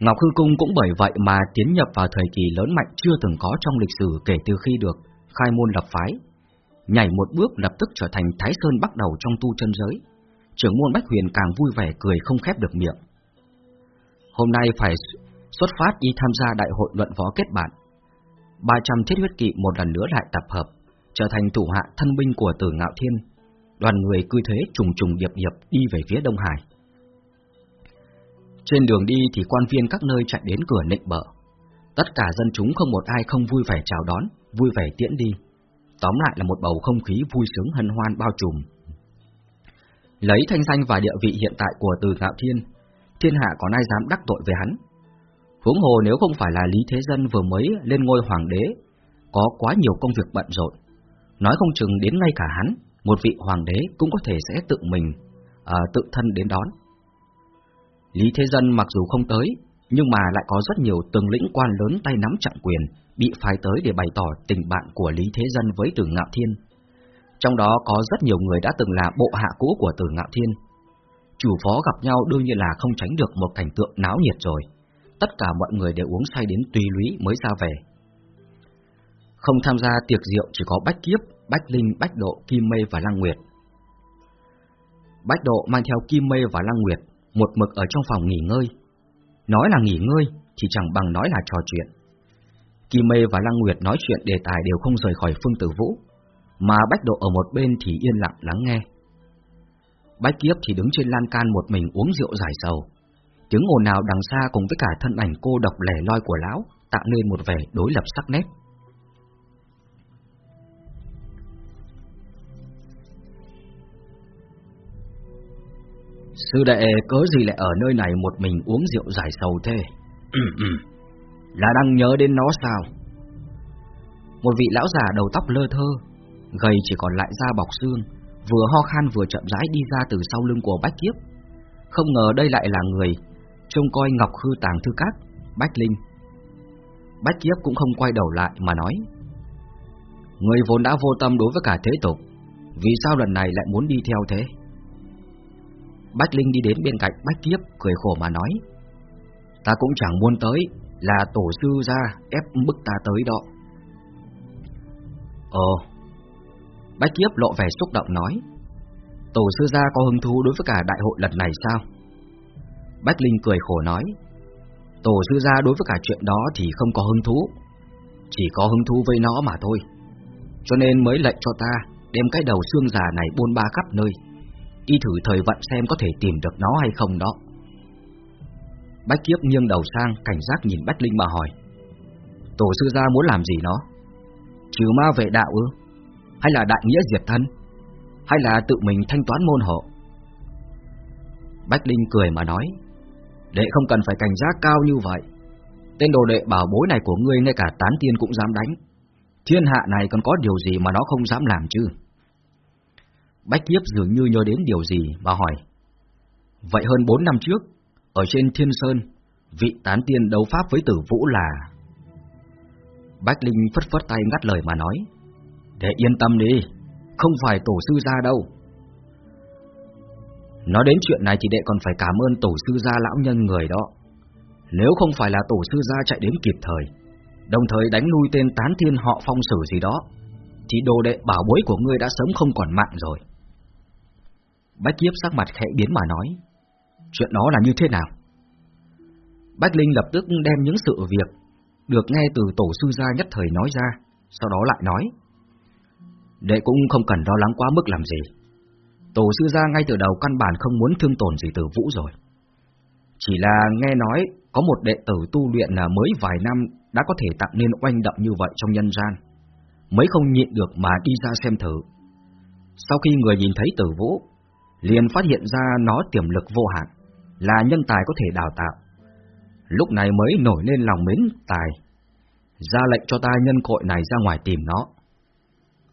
[SPEAKER 1] Ngọc Hư Cung cũng bởi vậy mà tiến nhập vào thời kỳ lớn mạnh chưa từng có trong lịch sử kể từ khi được khai môn lập phái. Nhảy một bước lập tức trở thành Thái Sơn bắt đầu trong tu chân giới. Trưởng môn Bách Huyền càng vui vẻ cười không khép được miệng. Hôm nay phải xuất phát đi tham gia đại hội luận võ kết bạn. 300 thiết huyết kỵ một lần nữa lại tập hợp, trở thành thủ hạ thân binh của tử ngạo thiên. Đoàn người cứ thế trùng trùng điệp điệp đi về phía Đông Hải. Trên đường đi thì quan viên các nơi chạy đến cửa nịnh bợ. Tất cả dân chúng không một ai không vui vẻ chào đón, vui vẻ tiễn đi. Tóm lại là một bầu không khí vui sướng hân hoan bao trùm. Lấy thanh danh và địa vị hiện tại của Từ Ngạo Thiên, thiên hạ có ai dám đắc tội với hắn. Huống hồ nếu không phải là Lý Thế Dân vừa mới lên ngôi hoàng đế, có quá nhiều công việc bận rộn, nói không chừng đến ngay cả hắn, một vị hoàng đế cũng có thể sẽ tự mình, à, tự thân đến đón. Lý Thế Dân mặc dù không tới, nhưng mà lại có rất nhiều tướng lĩnh quan lớn tay nắm trọng quyền, bị phái tới để bày tỏ tình bạn của Lý Thế Dân với Từ Ngạo Thiên. Trong đó có rất nhiều người đã từng là bộ hạ cũ của Từ Ngạo Thiên. Chủ phó gặp nhau đương nhiên là không tránh được một cảnh tượng náo nhiệt rồi. Tất cả mọi người đều uống say đến tùy lũy mới ra về. Không tham gia tiệc rượu chỉ có Bách Kiếp, Bách Linh, Bách Độ, Kim Mây và Lăng Nguyệt. Bách Độ mang theo Kim Mây và Lăng Nguyệt một mực ở trong phòng nghỉ ngơi. Nói là nghỉ ngơi thì chẳng bằng nói là trò chuyện. Kim mây và Lăng Nguyệt nói chuyện đề tài đều không rời khỏi Phương Tử Vũ, mà Bách Độ ở một bên thì yên lặng lắng nghe. Bách Kiếp thì đứng trên lan can một mình uống rượu giải sầu. Tiếng ồn nào đằng xa cùng với cả thân ảnh cô độc lẻ loi của lão tạo nên một vẻ đối lập sắc nét. Sư đệ cớ gì lại ở nơi này một mình uống rượu giải sầu thế? <clears throat> Là đang nhớ đến nó sao? Một vị lão già đầu tóc lơ thơ, gầy chỉ còn lại da bọc xương, vừa ho khan vừa chậm rãi đi ra từ sau lưng của Bách Kiếp. Không ngờ đây lại là người trông coi Ngọc Hư Tàng Thư Các, Bách Linh. Bách Kiếp cũng không quay đầu lại mà nói Người vốn đã vô tâm đối với cả thế tục Vì sao lần này lại muốn đi theo thế? Bách Linh đi đến bên cạnh Bách Kiếp, cười khổ mà nói. Ta cũng chẳng muốn tới, là tổ sư ra ép bức ta tới đó. Ồ, Bách Kiếp lộ vẻ xúc động nói. Tổ sư gia có hứng thú đối với cả đại hội lần này sao? Bách Linh cười khổ nói. Tổ sư gia đối với cả chuyện đó thì không có hứng thú, chỉ có hứng thú với nó mà thôi. Cho nên mới lệnh cho ta đem cái đầu xương già này buôn ba khắp nơi y thử thời vận xem có thể tìm được nó hay không đó. Bách Kiếp nghiêng đầu sang, cảnh giác nhìn Bách Linh mà hỏi. Tổ sư gia muốn làm gì nó? Trừ ma vệ đạo ư? Hay là đại nghĩa diệt thân? Hay là tự mình thanh toán môn hộ? Bách Linh cười mà nói. Đệ không cần phải cảnh giác cao như vậy. Tên đồ đệ bảo bối này của ngươi ngay cả tán tiên cũng dám đánh. Thiên hạ này còn có điều gì mà nó không dám làm chứ? Bách Kiếp dường như nhớ đến điều gì mà hỏi. Vậy hơn bốn năm trước, ở trên Thiên Sơn, vị tán tiên đấu pháp với tử vũ là... Bách Linh phất phất tay ngắt lời mà nói. Để yên tâm đi, không phải tổ sư ra đâu. Nói đến chuyện này thì đệ còn phải cảm ơn tổ sư gia lão nhân người đó. Nếu không phải là tổ sư gia chạy đến kịp thời, đồng thời đánh lui tên tán thiên họ phong sử gì đó, thì đồ đệ bảo bối của ngươi đã sớm không còn mạng rồi. Bách Kiếp sắc mặt khẽ biến mà nói, chuyện đó là như thế nào? Bách Linh lập tức đem những sự việc được nghe từ tổ sư gia nhất thời nói ra, sau đó lại nói, đệ cũng không cần lo lắng quá mức làm gì. Tổ sư gia ngay từ đầu căn bản không muốn thương tổn gì từ vũ rồi. Chỉ là nghe nói có một đệ tử tu luyện là mới vài năm đã có thể tạo nên oanh động như vậy trong nhân gian. mới không nhịn được mà đi ra xem thử. Sau khi người nhìn thấy tử vũ, liền phát hiện ra nó tiềm lực vô hạn, là nhân tài có thể đào tạo. Lúc này mới nổi lên lòng mến tài, ra lệnh cho ta nhân cội này ra ngoài tìm nó.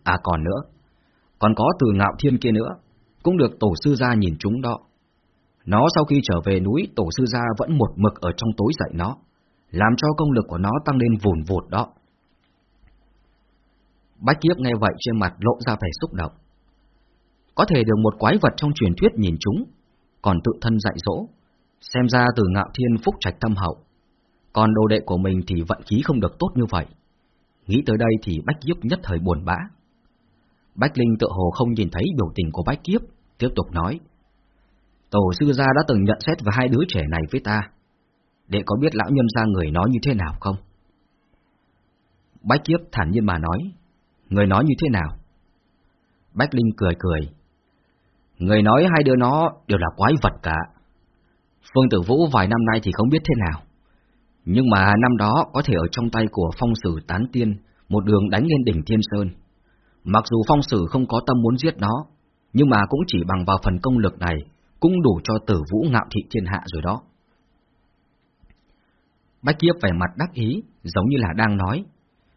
[SPEAKER 1] À còn nữa, còn có từ ngạo thiên kia nữa, cũng được tổ sư gia nhìn chúng đó. Nó sau khi trở về núi, tổ sư gia vẫn một mực ở trong tối dậy nó, làm cho công lực của nó tăng lên vùn vụt đó. Bách kiếp nghe vậy trên mặt lộ ra vẻ xúc động. Có thể được một quái vật trong truyền thuyết nhìn chúng, còn tự thân dạy dỗ, xem ra từ ngạo thiên phúc trạch tâm hậu. Còn đồ đệ của mình thì vận khí không được tốt như vậy. Nghĩ tới đây thì Bách Kiếp nhất thời buồn bã. Bách Linh tự hồ không nhìn thấy biểu tình của Bách Kiếp, tiếp tục nói. Tổ sư gia đã từng nhận xét về hai đứa trẻ này với ta. Để có biết lão nhân gia người nói như thế nào không? Bách Kiếp thản nhiên mà nói. Người nói như thế nào? Bách Linh cười cười. Người nói hai đứa nó đều là quái vật cả. Phương Tử Vũ vài năm nay thì không biết thế nào. Nhưng mà năm đó có thể ở trong tay của phong sử tán tiên, một đường đánh lên đỉnh Thiên Sơn. Mặc dù phong sử không có tâm muốn giết nó, nhưng mà cũng chỉ bằng vào phần công lực này, cũng đủ cho tử vũ ngạo thị thiên hạ rồi đó. Bách Kiếp vẻ mặt đắc ý, giống như là đang nói,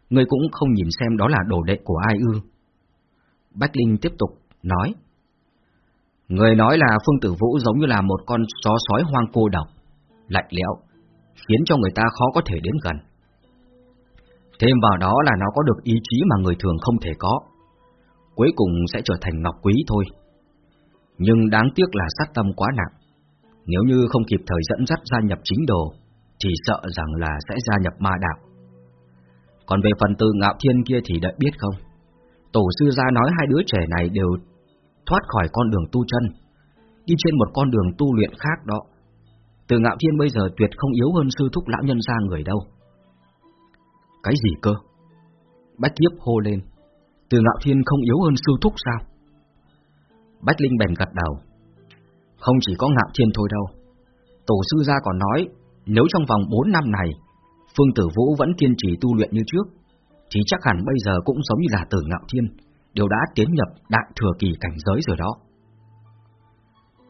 [SPEAKER 1] người cũng không nhìn xem đó là đồ đệ của ai ư. Bách Linh tiếp tục nói, Người nói là Phương Tử Vũ giống như là một con chó sói hoang cô độc, lạnh lẽo, khiến cho người ta khó có thể đến gần. Thêm vào đó là nó có được ý chí mà người thường không thể có. Cuối cùng sẽ trở thành ngọc quý thôi. Nhưng đáng tiếc là sát tâm quá nặng. Nếu như không kịp thời dẫn dắt gia nhập chính đồ, thì sợ rằng là sẽ gia nhập ma đạo. Còn về phần từ ngạo thiên kia thì đợi biết không? Tổ sư gia nói hai đứa trẻ này đều thoát khỏi con đường tu chân, đi trên một con đường tu luyện khác đó. Từ ngạo thiên bây giờ tuyệt không yếu hơn sư thúc lão nhân gia người đâu. Cái gì cơ? Bách Kiếp hô lên. Từ ngạo thiên không yếu hơn sư thúc sao? Bách Linh bèn gật đầu. Không chỉ có ngạo thiên thôi đâu. Tổ sư gia còn nói, nếu trong vòng 4 năm này, Phương Tử Vũ vẫn kiên trì tu luyện như trước, thì chắc hẳn bây giờ cũng giống như là tử ngạo thiên, đều đã tiến nhập đại thừa kỳ cảnh giới rồi đó.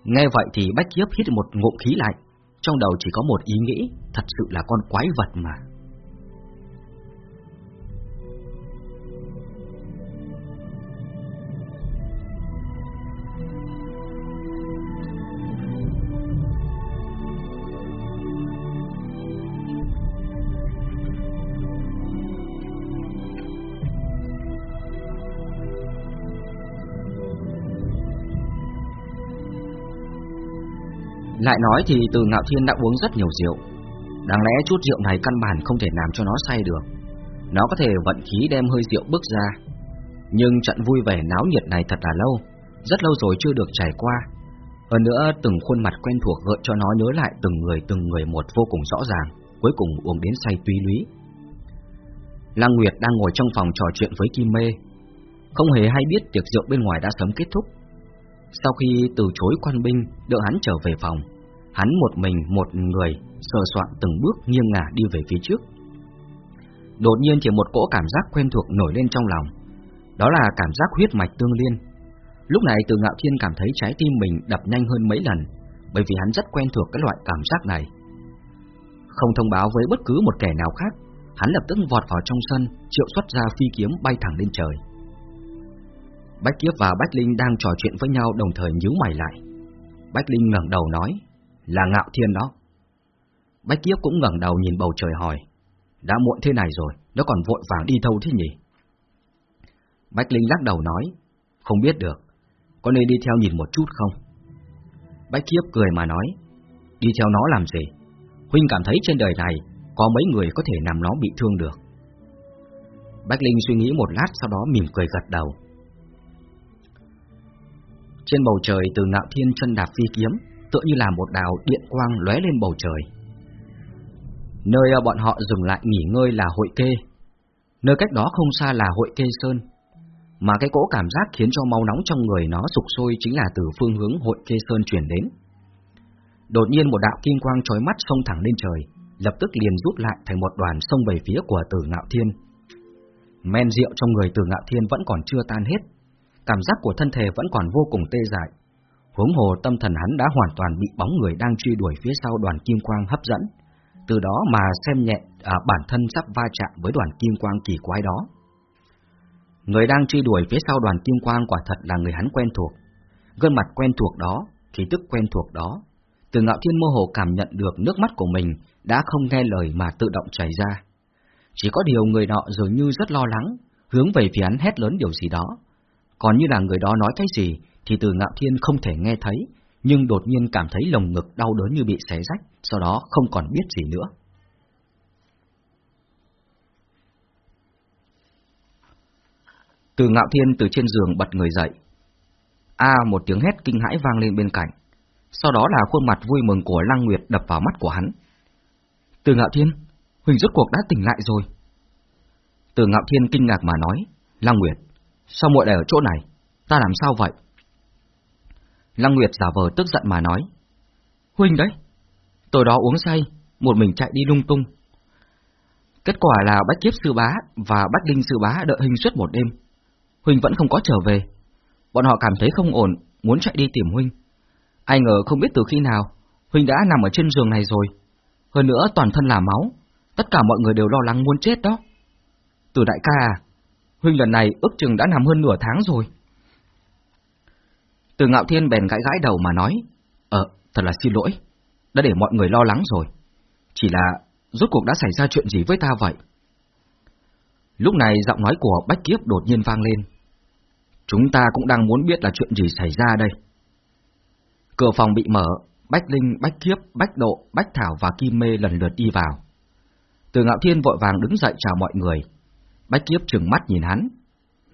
[SPEAKER 1] Nghe vậy thì Bách Kiếp hít một ngụm khí lạnh, trong đầu chỉ có một ý nghĩ, thật sự là con quái vật mà. Lại nói thì từ Ngạo Thiên đã uống rất nhiều rượu. Đáng lẽ chút rượu này căn bản không thể làm cho nó say được. Nó có thể vận khí đem hơi rượu bước ra. Nhưng trận vui vẻ náo nhiệt này thật là lâu Rất lâu rồi chưa được trải qua. Hơn nữa từng khuôn mặt quen thuộc gợi cho nó nhớ lại từng người từng người một vô cùng rõ ràng Cuối cùng uống đến say tuy lý. Lăng Nguyệt đang ngồi trong phòng trò chuyện với Kim Mê. Không hề hay biết tiệc rượu bên ngoài đã sớm kết thúc. Sau khi từ chối quan binh, đợi hắn trở về phòng Hắn một mình một người sờ soạn từng bước nghiêng ngả đi về phía trước. Đột nhiên chỉ một cỗ cảm giác quen thuộc nổi lên trong lòng. Đó là cảm giác huyết mạch tương liên. Lúc này từ ngạo thiên cảm thấy trái tim mình đập nhanh hơn mấy lần, bởi vì hắn rất quen thuộc cái loại cảm giác này. Không thông báo với bất cứ một kẻ nào khác, hắn lập tức vọt vào trong sân, triệu xuất ra phi kiếm bay thẳng lên trời. Bách Kiếp và Bách Linh đang trò chuyện với nhau đồng thời nhíu mày lại. Bách Linh ngẩng đầu nói, là ngạo thiên đó. Bách Kiếp cũng ngẩng đầu nhìn bầu trời hỏi, đã muộn thế này rồi, nó còn vội vàng đi thâu thế nhỉ? Bách Linh lắc đầu nói, không biết được, có nên đi theo nhìn một chút không? Bách Kiếp cười mà nói, đi theo nó làm gì? Huynh cảm thấy trên đời này có mấy người có thể làm nó bị thương được. Bách Linh suy nghĩ một lát sau đó mỉm cười gật đầu. Trên bầu trời từ ngạo thiên chân đạp phi kiếm, tựa như là một đào điện quang lóe lên bầu trời. Nơi ờ, bọn họ dừng lại nghỉ ngơi là hội kê, nơi cách đó không xa là hội kê sơn, mà cái cỗ cảm giác khiến cho máu nóng trong người nó sục sôi chính là từ phương hướng hội kê sơn chuyển đến. Đột nhiên một đạo kim quang chói mắt xông thẳng lên trời, lập tức liền rút lại thành một đoàn sông về phía của Tử Ngạo Thiên. Men rượu trong người tử ngạo thiên vẫn còn chưa tan hết, cảm giác của thân thể vẫn còn vô cùng tê dại. Huống hồ tâm thần hắn đã hoàn toàn bị bóng người đang truy đuổi phía sau đoàn kim quang hấp dẫn, từ đó mà xem nhẹ à, bản thân sắp va chạm với đoàn kim quang kỳ quái đó. Người đang truy đuổi phía sau đoàn kim quang quả thật là người hắn quen thuộc. Gương mặt quen thuộc đó, khí tức quen thuộc đó. Từ ngạo thiên mơ hồ cảm nhận được nước mắt của mình đã không nghe lời mà tự động chảy ra. Chỉ có điều người nọ dường như rất lo lắng, hướng về phía hắn hét lớn điều gì đó. Còn như là người đó nói cái gì thì từ ngạo thiên không thể nghe thấy, nhưng đột nhiên cảm thấy lồng ngực đau đớn như bị xé rách, sau đó không còn biết gì nữa. Từ ngạo thiên từ trên giường bật người dậy. A một tiếng hét kinh hãi vang lên bên cạnh. Sau đó là khuôn mặt vui mừng của Lăng Nguyệt đập vào mắt của hắn. Từ ngạo thiên, Huỳnh rốt cuộc đã tỉnh lại rồi. Từ ngạo thiên kinh ngạc mà nói, Lăng Nguyệt, sao muội lại ở chỗ này? Ta làm sao vậy? Lăng Nguyệt giả vờ tức giận mà nói, Huỳnh đấy, tôi đó uống say, một mình chạy đi lung tung. Kết quả là Bách Kiếp Sư Bá và Bách Linh Sư Bá đợi Huynh suốt một đêm. Huynh vẫn không có trở về. Bọn họ cảm thấy không ổn, muốn chạy đi tìm Huynh. Ai ngờ không biết từ khi nào, Huynh đã nằm ở trên giường này rồi. Hơn nữa toàn thân là máu, tất cả mọi người đều lo lắng muốn chết đó. Từ đại ca à, Huynh lần này ước chừng đã nằm hơn nửa tháng rồi. Từ ngạo thiên bèn gãi gãi đầu mà nói, Ờ, thật là xin lỗi, đã để mọi người lo lắng rồi. Chỉ là, rốt cuộc đã xảy ra chuyện gì với ta vậy? Lúc này giọng nói của Bách Kiếp đột nhiên vang lên. Chúng ta cũng đang muốn biết là chuyện gì xảy ra đây. Cửa phòng bị mở, Bách Linh, Bách Kiếp, Bách Độ, Bách Thảo và Kim Mê lần lượt đi vào. Từ Ngạo Thiên vội vàng đứng dậy chào mọi người. Bách Kiếp trừng mắt nhìn hắn.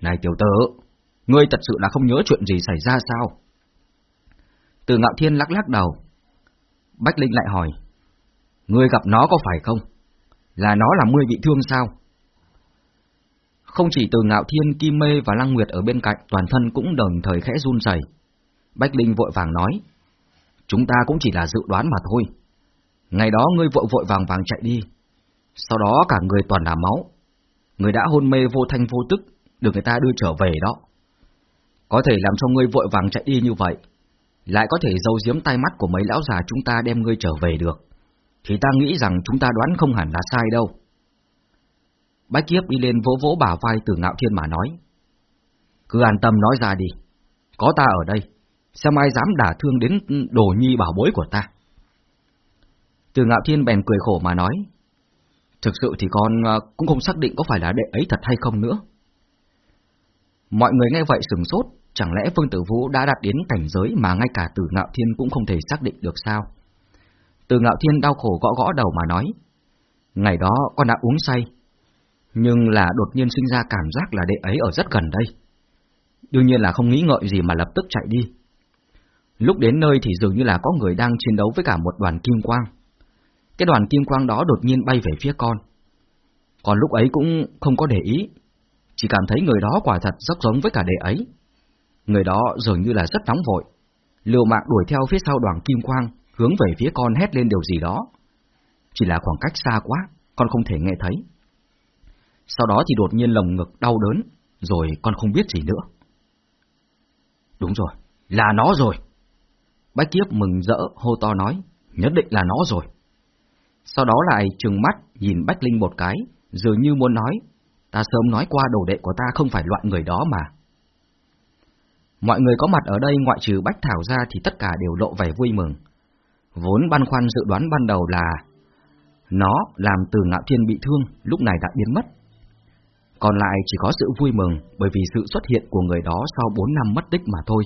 [SPEAKER 1] Này tiểu tử, ngươi thật sự là không nhớ chuyện gì xảy ra sao? Từ Ngạo Thiên lắc lắc đầu. Bách Linh lại hỏi. Ngươi gặp nó có phải không? Là nó làm ngươi bị thương sao? Không chỉ từ Ngạo Thiên, Kim Mê và Lăng Nguyệt ở bên cạnh, toàn thân cũng đồng thời khẽ run rẩy. Bách Linh vội vàng nói, chúng ta cũng chỉ là dự đoán mà thôi. Ngày đó ngươi vội vội vàng vàng chạy đi, sau đó cả người toàn là máu. Người đã hôn mê vô thanh vô tức, được người ta đưa trở về đó. Có thể làm cho ngươi vội vàng chạy đi như vậy, lại có thể giấu giếm tay mắt của mấy lão già chúng ta đem ngươi trở về được, thì ta nghĩ rằng chúng ta đoán không hẳn là sai đâu. Bách Kiếp đi lên vỗ vỗ bả vai từ ngạo thiên mà nói. Cứ an tâm nói ra đi, có ta ở đây, xem ai dám đả thương đến đồ nhi bảo bối của ta. Từ ngạo thiên bèn cười khổ mà nói, thực sự thì con ờ, cũng không xác định có phải là đệ ấy thật hay không nữa. Mọi người nghe vậy sừng sốt, chẳng lẽ Phương Tử Vũ đã đạt đến cảnh giới mà ngay cả Từ Ngạo Thiên cũng không thể xác định được sao? Từ Ngạo Thiên đau khổ gõ gõ đầu mà nói, ngày đó con đã uống say, nhưng là đột nhiên sinh ra cảm giác là đệ ấy ở rất gần đây. Đương nhiên là không nghĩ ngợi gì mà lập tức chạy đi. Lúc đến nơi thì dường như là có người đang chiến đấu với cả một đoàn kim quang. Cái đoàn kim quang đó đột nhiên bay về phía con. Còn lúc ấy cũng không có để ý, chỉ cảm thấy người đó quả thật rất giống với cả đệ ấy. Người đó dường như là rất nóng vội, liều mạng đuổi theo phía sau đoàn kim quang, hướng về phía con hét lên điều gì đó. Chỉ là khoảng cách xa quá, con không thể nghe thấy. Sau đó thì đột nhiên lồng ngực đau đớn, rồi con không biết gì nữa. Đúng rồi, là nó rồi. Bách Kiếp mừng rỡ hô to nói, nhất định là nó rồi. Sau đó lại trừng mắt nhìn Bách Linh một cái, dường như muốn nói, ta sớm nói qua đồ đệ của ta không phải loại người đó mà. Mọi người có mặt ở đây ngoại trừ Bách Thảo ra thì tất cả đều lộ vẻ vui mừng. Vốn băn khoăn dự đoán ban đầu là nó làm từ ngạo thiên bị thương lúc này đã biến mất. Còn lại chỉ có sự vui mừng bởi vì sự xuất hiện của người đó sau 4 năm mất tích mà thôi.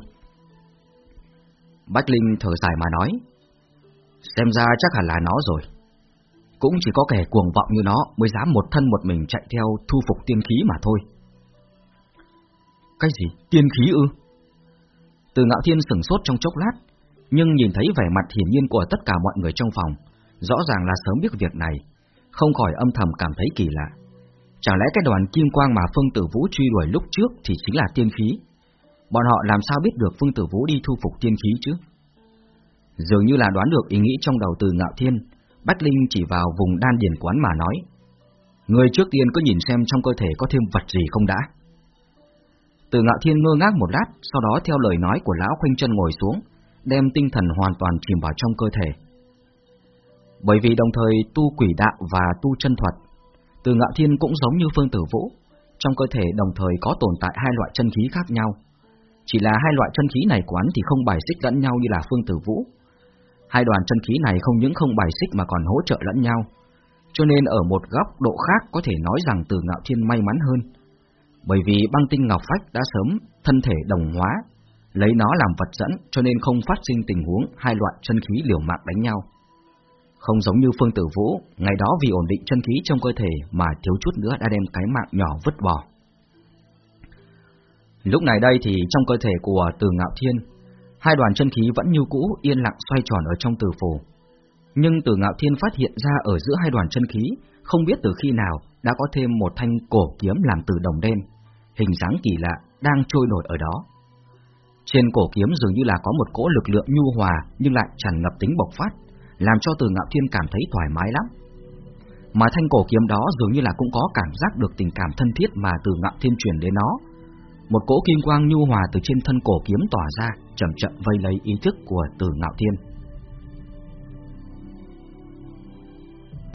[SPEAKER 1] Bách Linh thở dài mà nói, xem ra chắc hẳn là nó rồi. Cũng chỉ có kẻ cuồng vọng như nó mới dám một thân một mình chạy theo thu phục tiên khí mà thôi. Cái gì? Tiên khí ư? Từ ngạo thiên sửng sốt trong chốc lát, nhưng nhìn thấy vẻ mặt hiển nhiên của tất cả mọi người trong phòng, rõ ràng là sớm biết việc này, không khỏi âm thầm cảm thấy kỳ lạ. Chẳng lẽ cái đoàn kim quang mà Phương Tử Vũ truy đuổi lúc trước thì chính là tiên khí? Bọn họ làm sao biết được Phương Tử Vũ đi thu phục tiên khí chứ? Dường như là đoán được ý nghĩ trong đầu từ Ngạo Thiên, Bách Linh chỉ vào vùng đan điền quán mà nói. Người trước tiên cứ nhìn xem trong cơ thể có thêm vật gì không đã. Từ ngạo thiên ngơ ngác một lát, sau đó theo lời nói của lão khoanh chân ngồi xuống, đem tinh thần hoàn toàn chìm vào trong cơ thể. Bởi vì đồng thời tu quỷ đạo và tu chân thuật, từ ngạo thiên cũng giống như phương tử vũ, trong cơ thể đồng thời có tồn tại hai loại chân khí khác nhau. Chỉ là hai loại chân khí này của hắn thì không bài xích lẫn nhau như là phương tử vũ. Hai đoàn chân khí này không những không bài xích mà còn hỗ trợ lẫn nhau. Cho nên ở một góc độ khác có thể nói rằng từ ngạo thiên may mắn hơn. Bởi vì băng tinh ngọc phách đã sớm thân thể đồng hóa, lấy nó làm vật dẫn cho nên không phát sinh tình huống hai loại chân khí liều mạng đánh nhau. Không giống như Phương Tử Vũ, ngày đó vì ổn định chân khí trong cơ thể mà thiếu chút nữa đã đem cái mạng nhỏ vứt bỏ. Lúc này đây thì trong cơ thể của Từ Ngạo Thiên, hai đoàn chân khí vẫn như cũ yên lặng xoay tròn ở trong tử phù. Nhưng Từ Ngạo Thiên phát hiện ra ở giữa hai đoàn chân khí, không biết từ khi nào đã có thêm một thanh cổ kiếm làm từ đồng đen, hình dáng kỳ lạ đang trôi nổi ở đó. Trên cổ kiếm dường như là có một cỗ lực lượng nhu hòa nhưng lại tràn ngập tính bộc phát, làm cho Từ Ngạo Thiên cảm thấy thoải mái lắm. Mà thanh cổ kiếm đó dường như là cũng có cảm giác được tình cảm thân thiết mà Từ Ngạo Thiên truyền đến nó. Một cỗ kim quang nhu hòa từ trên thân cổ kiếm tỏa ra, chậm chậm vây lấy ý thức của Từ Ngạo Thiên.